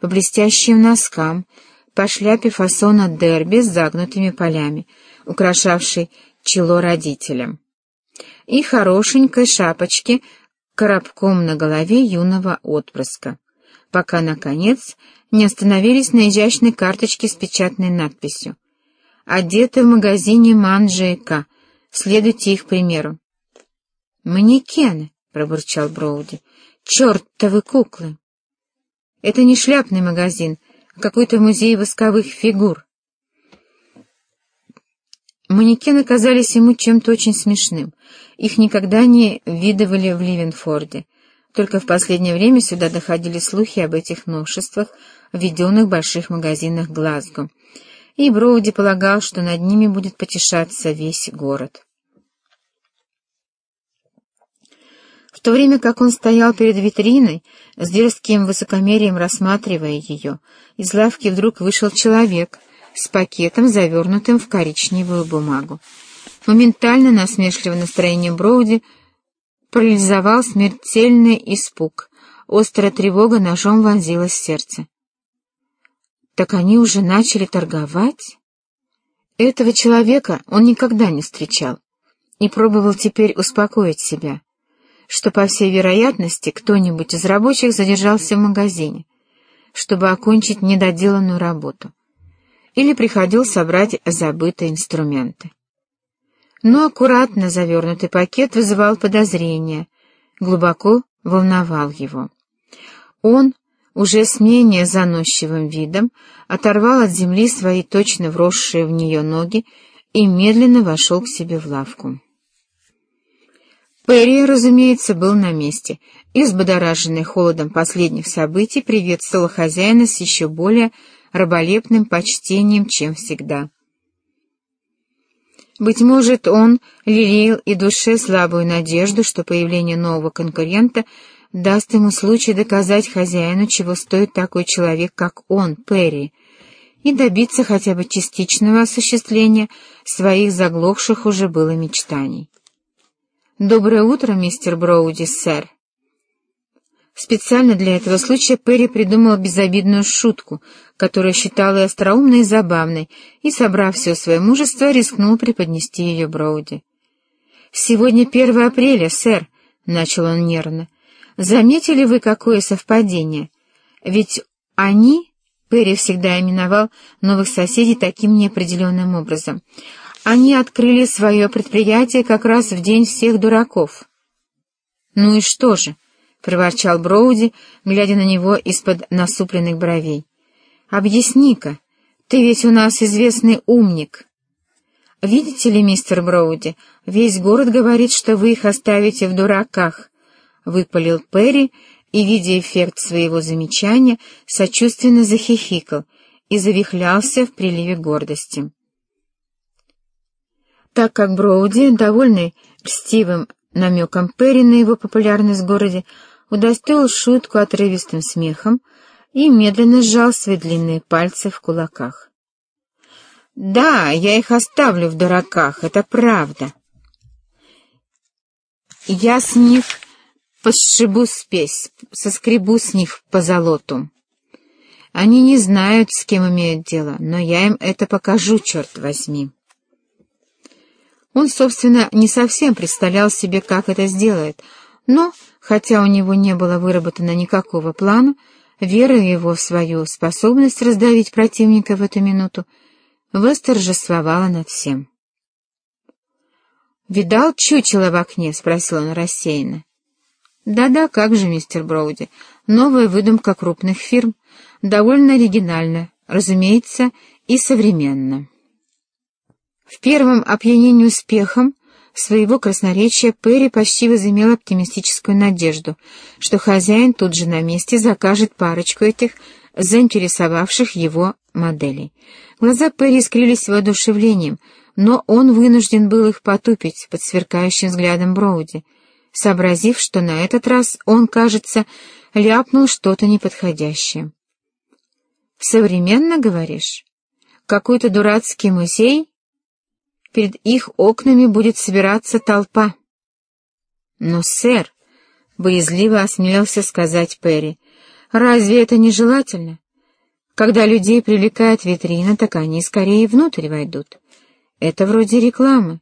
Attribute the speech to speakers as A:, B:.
A: по блестящим носкам, по шляпе фасона дерби с загнутыми полями, украшавшей чело родителям, и хорошенькой шапочке коробком на голове юного отпрыска, пока, наконец, не остановились на изящной карточке с печатной надписью «Одеты в магазине Манджейка, следуйте их примеру». «Манекены», — пробурчал Броуди, — «чертовы куклы». «Это не шляпный магазин, а какой-то музей восковых фигур». Манекены казались ему чем-то очень смешным. Их никогда не видывали в Ливенфорде. Только в последнее время сюда доходили слухи об этих новшествах, введенных в больших магазинах Глазго. И Броуди полагал, что над ними будет потешаться весь город. В то время как он стоял перед витриной, с дерзким высокомерием рассматривая ее, из лавки вдруг вышел человек — с пакетом, завернутым в коричневую бумагу. Моментально насмешливое настроение Броуди парализовал смертельный испуг. Острая тревога ножом вонзилась в сердце. Так они уже начали торговать? Этого человека он никогда не встречал и пробовал теперь успокоить себя, что, по всей вероятности, кто-нибудь из рабочих задержался в магазине, чтобы окончить недоделанную работу или приходил собрать забытые инструменты. Но аккуратно завернутый пакет вызывал подозрения, глубоко волновал его. Он, уже с менее заносчивым видом, оторвал от земли свои точно вросшие в нее ноги и медленно вошел к себе в лавку. Перри, разумеется, был на месте и, взбодораженный холодом последних событий, приветствовал хозяина с еще более раболепным почтением, чем всегда. Быть может, он лелеял и душе слабую надежду, что появление нового конкурента даст ему случай доказать хозяину, чего стоит такой человек, как он, Перри, и добиться хотя бы частичного осуществления своих заглохших уже было мечтаний. «Доброе утро, мистер Броуди, сэр!» Специально для этого случая Перри придумал безобидную шутку, которую считал и остроумной, и забавной, и, собрав все свое мужество, рискнул преподнести ее Броуди. «Сегодня 1 апреля, сэр», — начал он нервно. «Заметили вы, какое совпадение? Ведь они...» — Перри всегда именовал новых соседей таким неопределенным образом. «Они открыли свое предприятие как раз в день всех дураков». «Ну и что же?» — проворчал Броуди, глядя на него из-под насупленных бровей. «Объясни-ка, ты ведь у нас известный умник». «Видите ли, мистер Броуди, весь город говорит, что вы их оставите в дураках», — выпалил Перри и, видя эффект своего замечания, сочувственно захихикал и завихлялся в приливе гордости. Так как Броуди, довольный льстивым намеком Перри на его популярность в городе, удостоил шутку отрывистым смехом и медленно сжал свои длинные пальцы в кулаках. «Да, я их оставлю в дураках, это правда. Я с них посшибу спесь, соскребу с них по золоту. Они не знают, с кем имеют дело, но я им это покажу, черт возьми». Он, собственно, не совсем представлял себе, как это сделает, но, хотя у него не было выработано никакого плана, вера его в свою способность раздавить противника в эту минуту восторжествовала над всем. «Видал чучело в окне?» — спросил он рассеянно. «Да-да, как же, мистер Броуди, новая выдумка крупных фирм, довольно оригинальна, разумеется, и современна». В первом опьянении успехом своего красноречия Перри почти возымел оптимистическую надежду, что хозяин тут же на месте закажет парочку этих заинтересовавших его моделей. Глаза Перри искрились воодушевлением, но он вынужден был их потупить под сверкающим взглядом Броуди, сообразив, что на этот раз он, кажется, ляпнул что-то неподходящее. «Современно, говоришь? Какой-то дурацкий музей?» Перед их окнами будет собираться толпа. — Но, сэр, — боязливо осмелился сказать Перри, Разве это не желательно? Когда людей привлекает витрина, так они скорее внутрь войдут. Это вроде рекламы.